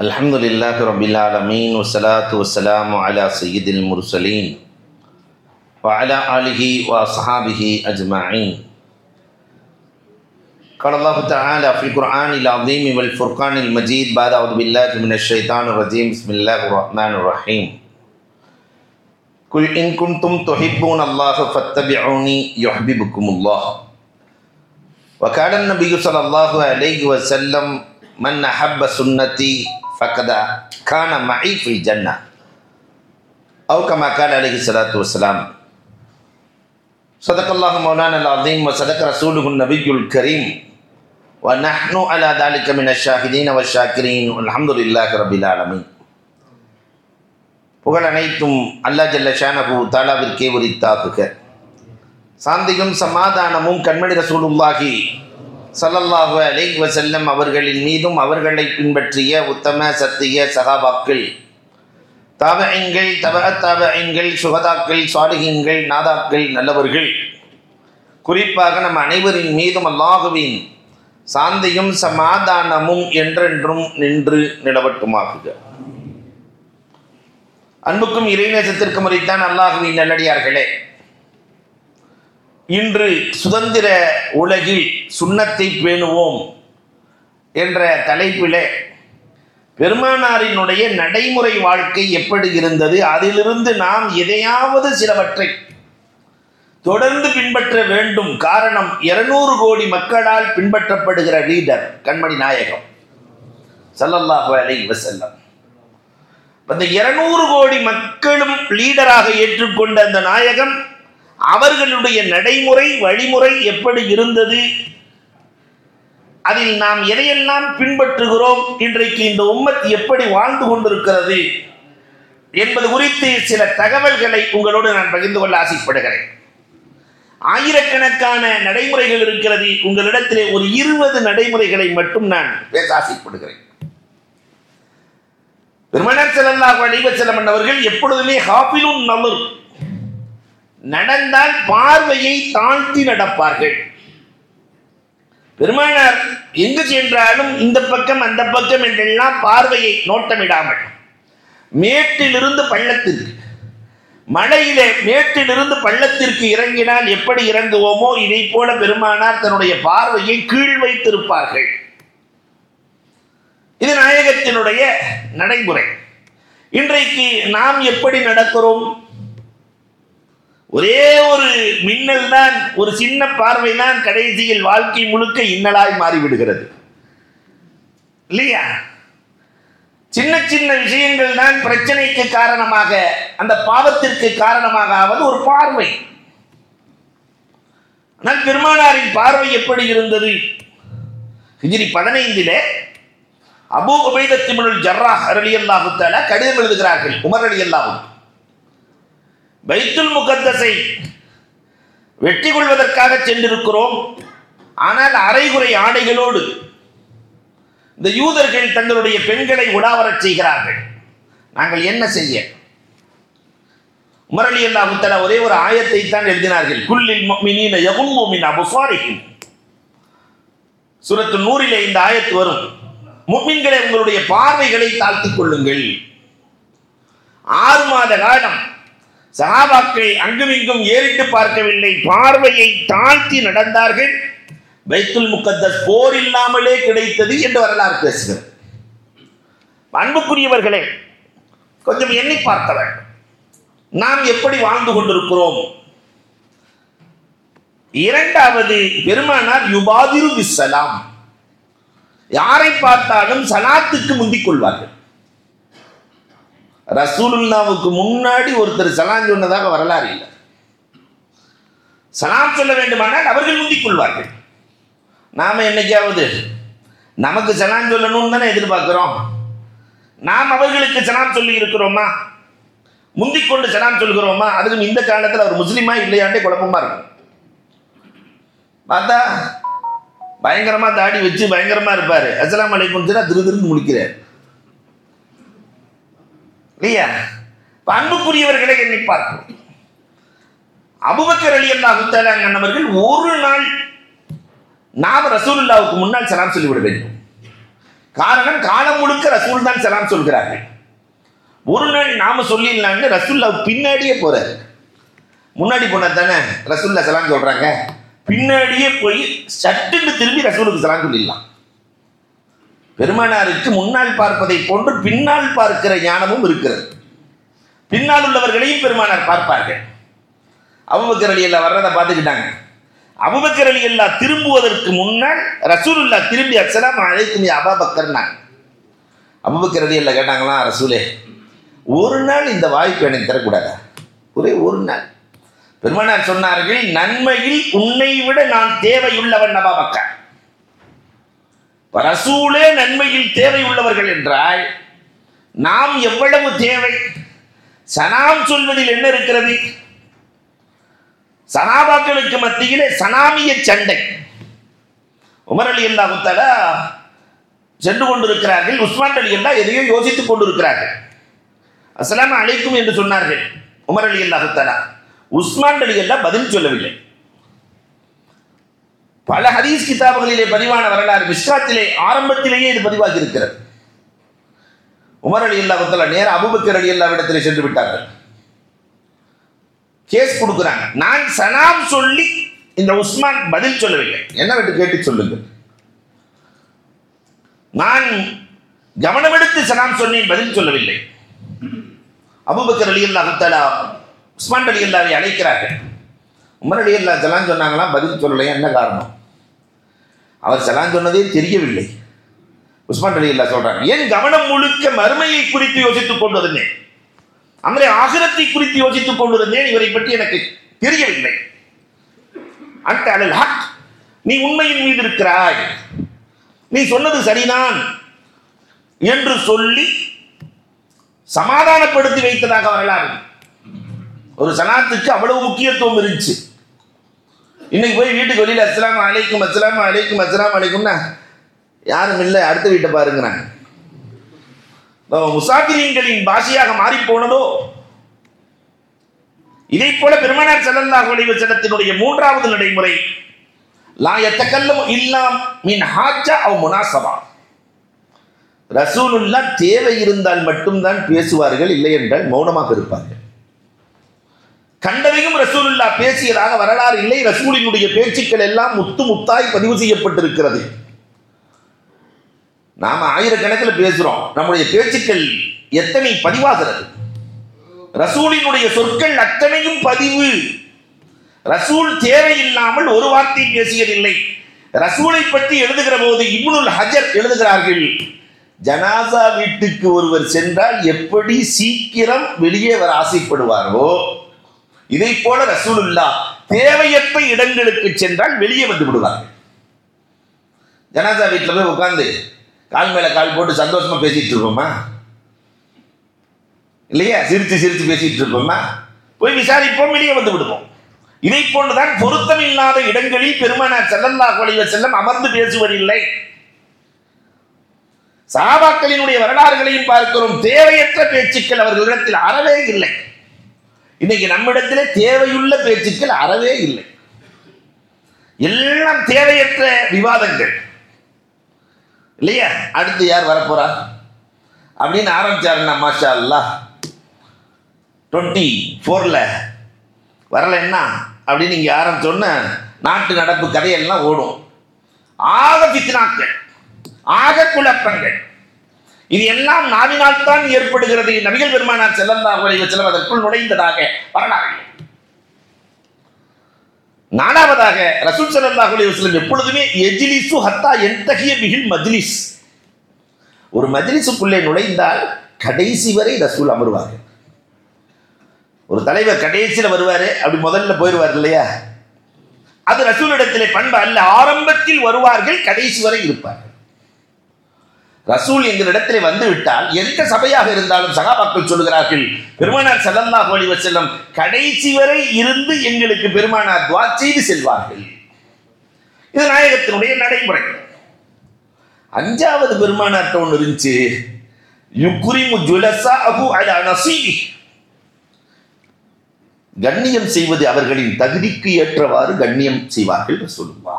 الحمد لله رب العالمين والصلاة والسلام على سيد المرسلين وعلى آله وأصحابه أجمعين قال الله تعالى في القرآن العظيم والفرقان المجيد بعد أعوذ بالله من الشيطان الرجيم بسم الله الرحمن الرحيم قل إن كنتم تحبون الله فاتبعوني يحببكم الله وكان النبي صلى الله عليه وسلم من أحب سنتي فقد كان معي في الجنة أو كما قال عليه الصلاة والسلام صدق الله مولانا العظيم وصدق رسوله النبي الكريم ونحن على ذلك من الشاهدين والشاكرين والحمد لله رب العالمين புகழ் அனைத்தும் அல்லா ஜல்ல ஷானபு தாலாவிற்கே உரித்தாக்குக சாந்தியும் சமாதானமும் கண்மணி ரசூலுல்லாஹி சல்லல்லாஹு அலைஹி வசல்லம் அவர்களின் மீதும் அவர்களை பின்பற்றிய உத்தம சத்திய சகாபாக்கள். தாபஐன்கள் தப தாபஐன்கள் சுகதாக்கள் சாலிகின்கள் நாதாக்கள் நல்லவர்கள். குறிப்பாக நம் அனைவரின் மீதும் அல்லாஹுவின் சாந்தியும் சமாதானமும் என்றென்றும் நின்று நிலவட்டுமாகுக. அன்புக்கும் இறைநேசத்திற்கும் முறைத்தான் அல்லாஹுவின் நல்லடியார்களே இன்று சுதந்திர உலகில் சுண்ணத்தை பேணுவோம் என்ற தலைப்பிலே பெருமானாரினுடைய நடைமுறை வாழ்க்கை எப்படி இருந்தது? அதிலிருந்து நாம் எதையாவது சிலவற்றை தொடர்ந்து பின்பற்ற வேண்டும். காரணம் இருநூறு கோடி மக்களால் பின்பற்றப்படுகிற லீடர் கண்மணி நாயகம் சல்லல்லாஹு அலை வசல்லம் அந்த இருநூறு கோடி மக்களும் லீடராக ஏற்றுக்கொண்ட அந்த நாயகம் அவர்களுடைய நடைமுறை வழிமுறை எப்படி இருந்தது? அதில் நாம் எதையெல்லாம் பின்பற்றுகிறோம்? இன்றைக்கு இந்த உம்மத் எப்படி வாழ்ந்து கொண்டிருக்கிறது? என்பது குறித்து சில தகவல்களை உங்களோடு நான் பகிர்ந்து கொள்ள ஆசைப்படுகிறேன். ஆயிரக்கணக்கான நடைமுறைகள் இருக்கிறது. உங்களிடத்திலே ஒரு இருபது நடைமுறைகளை மட்டும் நான் பேச ஆசைப்படுகிறேன். பெருமனர் செல்லல்லாஹு அலைஹி செல்லமன் அவர்கள் எப்பொழுதுமே ஹாபிலும் நமர் நடந்தால் பார்வையை தாழ்த்தி நடப்பார்கள். பெருமானார் எங்கு சென்றாலும் இந்த பக்கம் அந்த பக்கம் என்றெல்லாம் பார்வையை நோட்டமிடாமல் மேட்டிலிருந்து பள்ளத்திற்கு மலையிலே மேட்டிலிருந்து பள்ளத்திற்கு இறங்கினால் எப்படி இறங்குவோமோ இதை போல பெருமானார் தன்னுடைய பார்வையை கீழ் வைத்திருப்பார்கள். இது நாயகத்தினுடைய நடைமுறை. இன்றைக்கு நாம் எப்படி நடக்கிறோம்? ஒரே ஒரு மின்னல் தான் ஒரு சின்ன பார்வை தான் கடைசியில் வாழ்க்கை முழுக்க இன்னலாய் மாறிவிடுகிறது. இல்லையா? சின்ன சின்ன விஷயங்கள் தான் பிரச்சனைக்கு காரணமாக அந்த பாவத்திற்கு காரணமாக ஆவது ஒரு பார்வை. ஆனால் பெருமானாரின் பார்வை எப்படி இருந்தது? ஹிஜிரி பதினைந்திலே அபு உபைதத்திமுல் ஜர்ராஹ் அலி அல்லாஹுத்தால கடிதம் எழுதுகிறார்கள் உமர் அலி பைத்துல் முகத்தஸை வெற்றி கொள்வதற்காக சென்றிருக்கிறோம். ஆனால் அரைகுறை ஆடைகளோடு இந்த யூதர்கள் தங்களுடைய பெண்களை உலாவரச் செய்கிறார்கள். நாங்கள் என்ன செய்ய? உமர் அலி அல்லாஹுத்தலா ஒரே ஒரு ஆயத்தை தான் எழுதினார்கள். குல்லில் மினீன யகும் மின் அபுசாரிஹிம். சுரத்து நூறிலே இந்த ஆயத்து வரும். முஃமின்களை உங்களுடைய பார்வைகளை தாழ்த்திக் கொள்ளுங்கள். ஆறு மாத காலம் சகாபாக்கள் அங்குமிங்கும் ஏறிட்டு பார்க்கவில்லை. பார்வையை தாழ்த்தி நடந்தார்கள். பைத்துல் முகத்தஸ் போர் இல்லாமலே கிடைத்தது என்று வரலாறு பேசுகிறது. அன்புக்குரியவர்களே கொஞ்சம் எண்ணி பார்த்தவர் நாம் எப்படி வாழ்ந்து கொண்டிருக்கிறோம்? இரண்டாவது பெருமானார் யுபாதிரு விசலாம் யாரை பார்த்தாலும் சலாத்துக்கு முந்திக் கொள்வார்கள். ரசூலுல்லாவுக்கு முன்னாடி ஒருத்தர் சலாம் சொன்னதாக வரலாறு இல்லை. சலாம் சொல்ல வேண்டுமானால் அவர்கள் முந்திக் கொள்வார்கள் நாம் என்னைக்காவது நமக்கு சலாம் சொல்லணும்னு தானே எதிர்பார்க்கிறோம். நாம் அவர்களுக்கு சலாம் சொல்லி இருக்கிறோமா? முந்திக் கொண்டு சலாம் சொல்கிறோமா? அதுக்கும் இந்த காலத்தில் அவர் முஸ்லீமா இல்லையாண்டே குழப்பமா இருக்கும். பார்த்தா பயங்கரமாக தாடி வச்சு பயங்கரமாக இருப்பார். அஸ்லாம் அலைக்கும் திரு திருன்னு முடிக்கிறார் இல்லையா? அன்புக்குரியவர்களை எண்ணி பார்ப்போம். அபுபக்கர் அலி அல்லாஹு அண்ணவர்கள் ஒரு நாள் நாம் ரசூலுல்லாவுக்கு முன்னால் சலாம் சொல்லிவிட வேண்டும். காரணம் காலம் முழுக்க ரசூல் தான் சலாம் சொல்கிறார்கள். ஒரு நாள் நாம சொல்லிடலான்னு ரசூல்லா பின்னாடியே போறாரு. முன்னாடி போனது தானே? ரசூல்லா சலாம் சொல்றாங்க. பின்னாடியே போய் சட்டுன்னு திரும்பி ரசூலுக்கு சலாம் சொல்லிடலாம். பெருமானாருக்கு முன்னால் பார்ப்பதை போன்று பின்னால் பார்க்கிற ஞானமும் இருக்கிறது. பின்னால் உள்ளவர்களையும் பெருமானார் பார்ப்பார்கள். அபுபக்கர் அலி அல்லா வர்றதை பார்த்துக்கிட்டாங்க. அபுபக்கர் அலி அல்லா திரும்புவதற்கு முன்னால் ரசூலுல்லா திரும்பி அச்சலாம் அழைக்கும் அபாபக்கர் நான் அபுபக்கர் அலி அல்லா கேட்டாங்களா ரசூலே ஒரு நாள் இந்த வாய்ப்பு எனக்கு தரக்கூடாதா? ஒரே ஒரு நாள். பெருமானார் சொன்னார்கள் நன்மையில் உன்னை விட நான் தேவையுள்ளவன் அபாபக்கர். ரசூலே நன்மையில் தேவையுள்ளவர்கள் என்றால் நாம் எவ்வளவு தேவை? சனாம் சொல்வதில் என்ன இருக்கிறது? சனாபாக்களுக்கு மத்தியிலே சனாமிய சண்டை. உமர் அலி அல்லா முத்தலா சென்று கொண்டிருக்கிறார்கள். உஸ்மான் அலி அல்லா எதையோ யோசித்துக் கொண்டிருக்கிறார்கள். அஸ்லாம் அழைக்கும் என்று சொன்னார்கள் உமர் அலி அல்லா முத்தலா உஸ்மான் அலி அல்லா பதில் சொல்லவில்லை. பல ஹதீஸ் கிதாபுகளிலே பதிவான வரலாறு மிஸ்காத்திலே ஆரம்பத்திலேயே இது பதிவாகி இருக்கிறது. உமர் அலி அல்லா நேர அபுபக்கர் அலி அல்லாவிடத்திலே சென்று விட்டார்கள். கேஸ் கொடுக்குறாங்க. நான் சலாம் சொல்லி இந்த உஸ்மான் பதில் சொல்லவில்லை. என்ன விட்டு கேட்டு சொல்லுங்கள். நான் கவனமெடுத்து சலாம் சொன்னேன் பதில் சொல்லவில்லை. அபுபக்கர் அலி அல்லா உஸ்மான் அலி அல்லாவை அழைக்கிறார்கள். உமர் அலி செலான் சொன்னாங்களாம் பதில் சொல்லலையா? என்ன காரணம்? அவர் செலான் சொன்னதே தெரியவில்லை. உஸ்மான் அலி இல்லா சொல்றாங்க என் கவனம் முழுக்க மறுமையை குறித்து யோசித்துக் கொண்டிருந்தேன் அங்கே ஆகிரத்தை குறித்து யோசித்துக் கொண்டிருந்தேன் இவரை பற்றி எனக்கு தெரியவில்லை. அன்ட அலல் ஹக் நீ உண்மையின் மீது இருக்கிறாய். நீ சொன்னது சரிதான் என்று சொல்லி சமாதானப்படுத்தி வைத்ததாக வரலாறு. ஒரு சனாத்துக்கு அவ்வளவு முக்கியத்துவம் இருந்துச்சு. இன்னைக்கு போய் வீட்டுக்கு வெளியில் அஸ்லாம் அலைக்கும் அஸ்லாம் அலைக்கும் அஸ்லாம் அழைக்கும்னா யாரும் இல்லை அடுத்த வீட்டை பாருங்கிறாங்க. முசாபிரியங்களின் பாஷையாக மாறி போனதோ இதை போல பெருமனார் செல்லல்லாஹு அலைஹி செல்லத்தினுடைய மூன்றாவது நடைமுறை லா எத்தக்கல்லும் இல்லாம் மின் ஹாஜா அவ் முனாசபா ரசூலுல்லா தேவை இருந்தால் மட்டும்தான் பேசுவார்கள் இல்லை என்றால் மௌனமாக இருப்பார்கள். கண்டதையும் ரசூலுல்லா பேசியதாக வரலாறு இல்லை. ரசூலினுடைய பேச்சுக்கள் எல்லாம் முத்து முத்தாய் பதிவு செய்யப்பட்டிருக்கிறது. நாம ஆயிரக்கணக்கில் பேசுறோம். நம்முடைய பேச்சுக்கள் எத்தனை பதிவாகிறது? ரசூலினுடைய சொற்கள் அத்தனையும் பதிவு. ரசூல் தேவையில்லாமல் ஒரு வார்த்தை பேசியதில்லை. ரசூலை பற்றி எழுதுகிற போது இப்னுல் ஹஜர் எழுதுகிறார்கள் ஜனாசா வீட்டுக்கு ஒருவர் சென்றால் எப்படி சீக்கிரம் வெளியே வர ஆசைப்படுவாரோ? இதை போல ரசூலுல்லா தேவையற்ற இடங்களுக்கு சென்றால் வெளியே வந்து விடுவார்கள் ஜனாதா வீட்டில் போய் உட்காந்து கால் மேல கால் போட்டு சந்தோஷமா பேசிட்டு இருப்போமா? இல்லையா? சிரித்து சிரித்து பேசிட்டு இருப்போமா? போய் விசாரிப்போம் வெளியே வந்து விடுவோம். இதை போன்றுதான் பொருத்தம் இல்லாத இடங்களில் பெருமானார் செல்லல்லா கொலைவ செல்லம் அமர்ந்து பேசுவதில்லை. சாபாக்களினுடைய வரலாறுகளையும் பார்க்கிறோம். தேவையற்ற பேச்சுக்கள் அவர்களிடத்தில் அறவே இல்லை. இன்னைக்கு நம்மிடத்திலே தேவையுள்ள பேச்சுக்கள் அறவே இல்லை. எல்லாம் தேவையற்ற விவாதங்கள். இல்லையா? அடுத்து யார் வரப்போறா? அப்படின்னு ஆரம்பிச்சாருன்னா மாஷா அல்லா டுவெண்ட்டி ஃபோரில் வரலைன்னா அப்படின்னு இங்கே ஆரம்பிச்சோன்னே நாட்டு நடப்பு கதையெல்லாம் ஓடும். ஆக பித்னாக்கள் ஆக குழப்பங்கள். இது எல்லாம் நாவினால் தான் ஏற்படுகிறது நபிகள் பெருமானார் செல்லல்லா உலக செல்லம் அதற்குள் நுழைந்ததாக வரலாறு. நாலாவதாக ரசூல் சல்லல்லாஹு அலைஹி வஸல்லம் எப்பொழுதுமே எஜிலிசு ஹத்தா எத்தகைய பிகில் மஜ்லிஸ். ஒரு மஜ்லிஸுக்குள்ளே நுழைந்தால் கடைசி வரை ரசூல் அமருவார்கள். ஒரு தலைவர் கடைசியில் வருவாரு அப்படி முதல்ல போயிடுவார் இல்லையா? அது ரசூலிடத்திலே பண்பு அல்ல. ஆரம்பத்தில் வருவார்கள் கடைசி வரை இருப்பார்கள். ரசூல் எங்களிடத்திலே வந்து விட்டால் எந்த சபையாக இருந்தாலும் சகாபாக்கள் சொல்லுகிறார்கள் பெருமானார் ஸல்லல்லாஹு அலைஹி செல்லம் கடைசி வரை இருந்து எங்களுக்கு பெருமானார் துவா செய்து செல்வார்கள். இது நாயகத்தினுடைய நடைமுறை. அஞ்சாவது பெருமானார்ட்ட ஒன்று இருந்துச்சு யுக்ரிமு ஜுலசா அபு அலா நசீபி. கண்ணியம் செய்வது அவர்களின் தகுதிக்கு ஏற்றவாறு கண்ணியம் செய்வார்கள் சொல்லுவா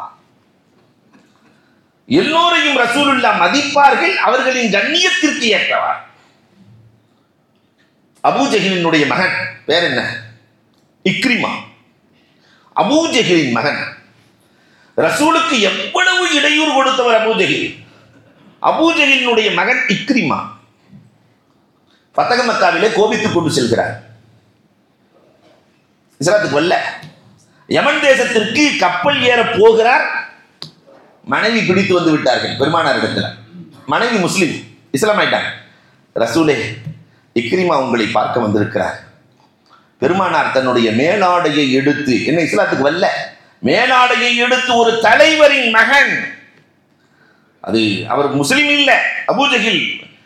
எல்லோரையும் ரசூலுல்லா மதிப்பார்கள் அவர்களின் கண்ணியத்திற்கு ஏற்றவார் அபூஜஹிலினுடைய மகன் பேர் என்ன? இக்ரிமா. அபூஜஹிலின் மகன். ரசூலுக்கு எவ்வளவு இடையூறு கொடுத்தவர் அபூஜஹில் அபூஜஹிலினுடைய மகன் இக்ரிமா. பத்தக மக்காவிலே கோபித்துக் கொண்டு செல்கிறார். இஸ்லாத்துக்கு வல்ல யமன் தேசத்திற்கு கப்பல் ஏற போகிறார். மனைவி பிடித்து வந்து விட்டார்கள் பெருமானார் இடத்துல மனைவி முஸ்லீம் இஸ்லாம் ஆயிட்டாங்க ரசூலே இக்ரிமா உங்களை பார்க்க வந்திருக்கிறார். பெருமானார் தன்னுடைய மேலாடையை எடுத்து என்ன இஸ்லாத்துக்கு வல்ல மேலாடையை எடுத்து ஒரு தலைவரின் மகன். அது அவர் முஸ்லீம் இல்ல அபூஜகில்.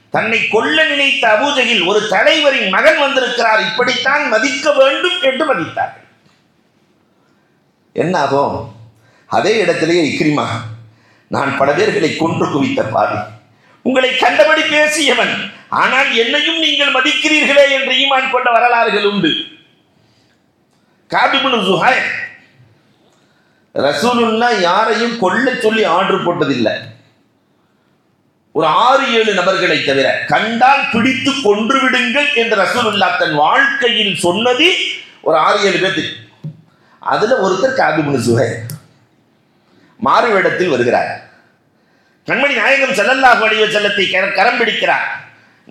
தன்னை கொல்ல நினைத்த அபூஜகில் ஒரு தலைவரின் மகன் வந்திருக்கிறார். இப்படித்தான் மதிக்க வேண்டும் என்று மதித்தார்கள். என்ன ஆகும்? அதே இடத்திலேயே இக்ரிமா நான் பல பேர்களை கொன்று குவித்த பாவி. உங்களை கண்டபடி பேசியவன் ஆனால் என்னையும் நீங்கள் மதிக்கிறீர்களே என்று ஈமான் கொண்ட வரலாறுகள் உண்டு. காபிபுனு சுஹாய் ரசூலுல்லா யாரையும் கொல்ல சொல்லி ஆர்டர் போட்டதில்லை. ஒரு ஆறு ஏழு நபர்களை தவிர கண்டால் பிடித்து கொன்று விடுங்கள் என்று ரசூலுல்லா தன் வாழ்க்கையில் சொன்னது ஒரு ஆறு ஏழு பேர்த்துக்கு. அதுல ஒருத்தர் காபிபுனு சுஹை மாறு வேடத்தில் வருகிறார். கண்மணி நாயகம் செல்லல்லாஹு அலைஹி செல்லத்தை கரம் பிடிக்கிறார்.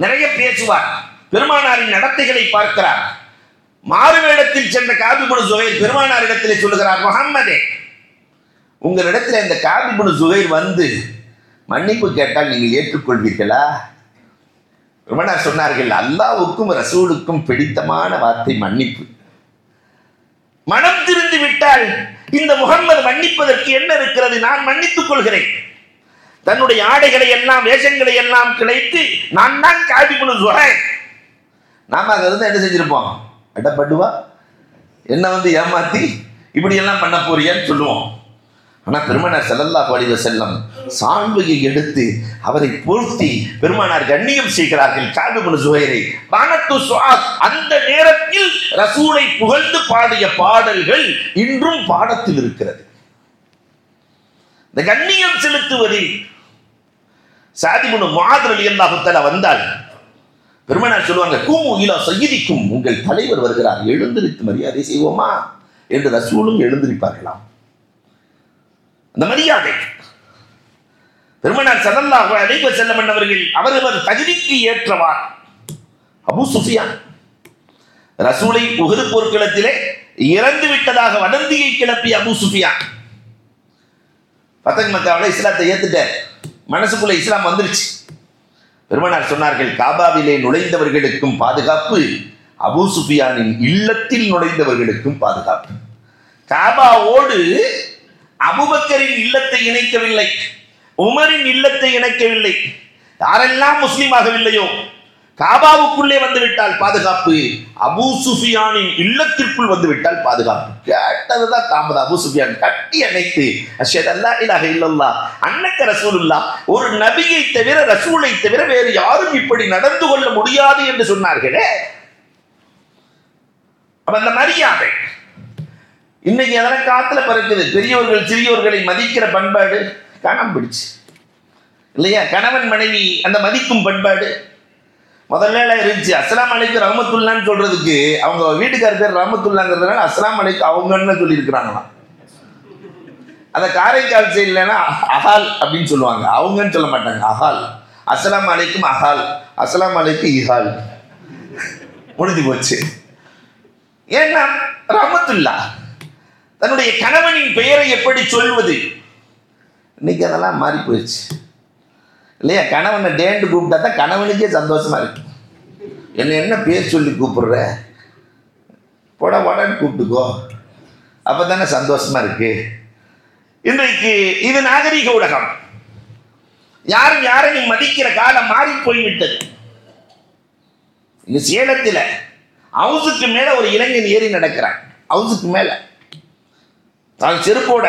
நிறைய பேசுவார். பெருமானாரின் நடத்தைகளை பார்க்கிறார். மாறு வேடத்தில் சென்ற காபிபுன் சுஹைர் பெருமானாரிடத்திலே சொல்லுகிறார் முகம்மதே உங்களிடத்தில் இந்த காபிபுன் சுகைர் வந்து மன்னிப்பு கேட்டால் நீங்கள் ஏற்றுக்கொள்வீர்களா? பெருமானார் சொன்னார்கள் அல்லாவுக்கும் ரசூலுக்கும் பிடித்தமான வார்த்தை மன்னிப்பு. மனம் திருந்து விட்டால் இந்த முகம்மது மன்னிப்பதற்கு என்ன இருக்கிறது? நான் மன்னித்துக் கொள்கிறேன். தன்னுடைய ஆடைகளை எல்லாம் வேஷங்களை எல்லாம் கிளைத்து நான் தான் காபி பண்ணு சொல்றேன் நாம அங்க என்ன செஞ்சிருப்போம்? அடப்படுவா என்ன வந்து ஏமாத்தி இப்படி எல்லாம் பண்ண போறியான்னு சொல்லுவோம். ஆனால் பெருமனார் செல்லல்லா வடிவ செல்லம் சால்வையை எடுத்து அவரை போர்த்தி பெருமானார் கண்ணியம் செய்கிறார்கள். காபிபுன் சுகைரை வானத்து சுவாஸ் அந்த நேரத்தில் ரசூலை புகழ்ந்து பாடிய பாடல்கள் இன்றும் பாடத்தில் இருக்கிறது. இந்த கண்ணியம் செலுத்துவது சாதிபுன் மாதிரி ரலியல்லாஹு வந்தால் பெருமனார் சொல்லுவாங்க கூமு இலா சையிதிக்கும் உங்கள் தலைவர் வருகிறார் எழுந்திருத்து மரியாதை செய்வோமா? என்று ரசூலும் எழுந்திருப்பார்களாம். இந்த மரியாதை. பெருமனார் சதல்லாக அழைப்ப செல்லம் அவர்கள் அவரவர் தகுதிக்கு ஏற்றவார் அபு சுஃபியான் ரசூலை உகது போர்க்களத்திலே இறந்து விட்டதாக வதந்தியை கிளப்பிய அபு சுஃபியான். பத்தங்க மக்காவில் இஸ்லாத்தை ஏத்துட்டார் மனசுக்குள்ள இஸ்லாம் வந்துருச்சு. பெருமனார் சொன்னார்கள் காபாவிலே நுழைந்தவர்களுக்கும் பாதுகாப்பு அபு சுஃபியானின் இல்லத்தில் நுழைந்தவர்களுக்கும் பாதுகாப்பு. காபாவோடு அபுபக்கரின் இல்லத்தை இணைக்கவில்லை. உமரின் இல்லத்தை இணைக்கவில்லை. யாரெல்லாம் முஸ்லீம் ஆகவில்லையோ காபாவுக்குள்ளே வந்துவிட்டால் பாதுகாப்பு. அபு சுஃபியானின் இல்லத்திற்குள் வந்து விட்டால் பாதுகாப்பு. கேட்டதுதான் தாமதம். அபு சுஃபியான் கட்டி அணைத்து அஷதல்லா அல்லா இலாக இல்லல்லா அன்னக்க ரசூலுல்லா ஒரு நபியை தவிர ரசூலை தவிர வேறு யாரும் இப்படி நடந்து கொள்ள முடியாது என்று சொன்னார்களே. அப்ப அந்த மரியாதை இன்னைக்கு எதனா காத்துல பறக்குது? பெரியவர்கள் சிறியவர்களை மதிக்கிற பண்பாடு காணாம போயிடுச்சு இல்லையா? கணவன் மனைவி அந்த மதிக்கும் பண்பாடு. முதல்ல இருந்துச்சு. அஸ்லாம் அலைக்கு ரஹமத்துல்லான்னு சொல்றதுக்கு அவங்க வீட்டுக்கார பேர் ரஹமத்துல்லாங்கிறதுனால அஸ்லாம் அலைக்கு அவங்கன்னு சொல்லியிருக்கிறாங்களாம். அந்த காரைக்கால் சைட்லனா அஹால் அப்படின்னு சொல்லுவாங்க. அவங்கன்னு சொல்ல மாட்டாங்க. அஹால். அஸ்லாம் அலைக்கும் அஹால். அஸ்லாம் அலைக்கும் இஹால். முடிஞ்சு போச்சு. ஏன்னா ரஹமத்துல்லா. தன்னுடைய கணவனின் பெயரை எப்படி சொல்வது? இன்னைக்கு அதெல்லாம் மாறி போயிடுச்சு. இல்லையா? கணவனை டேண்டு கூப்பிட்டா தான் கணவனுக்கே சந்தோஷமா இருக்கு. என்ன என்ன பேர் சொல்லி கூப்பிடுற? போட வடன்னு கூப்பிட்டுக்கோ. அப்போ தானே சந்தோஷமா இருக்கு. இன்றைக்கு இது நாகரிக உலகம். யாரும் யாரையும் மதிக்கிற காலம் மாறி போய்விட்டது. இந்த சேலத்தில் ஹவுஸுக்கு மேலே ஒரு இளைஞன் ஏறி நடக்கிறான். ஹவுஸுக்கு மேலே. தான் செருப்போட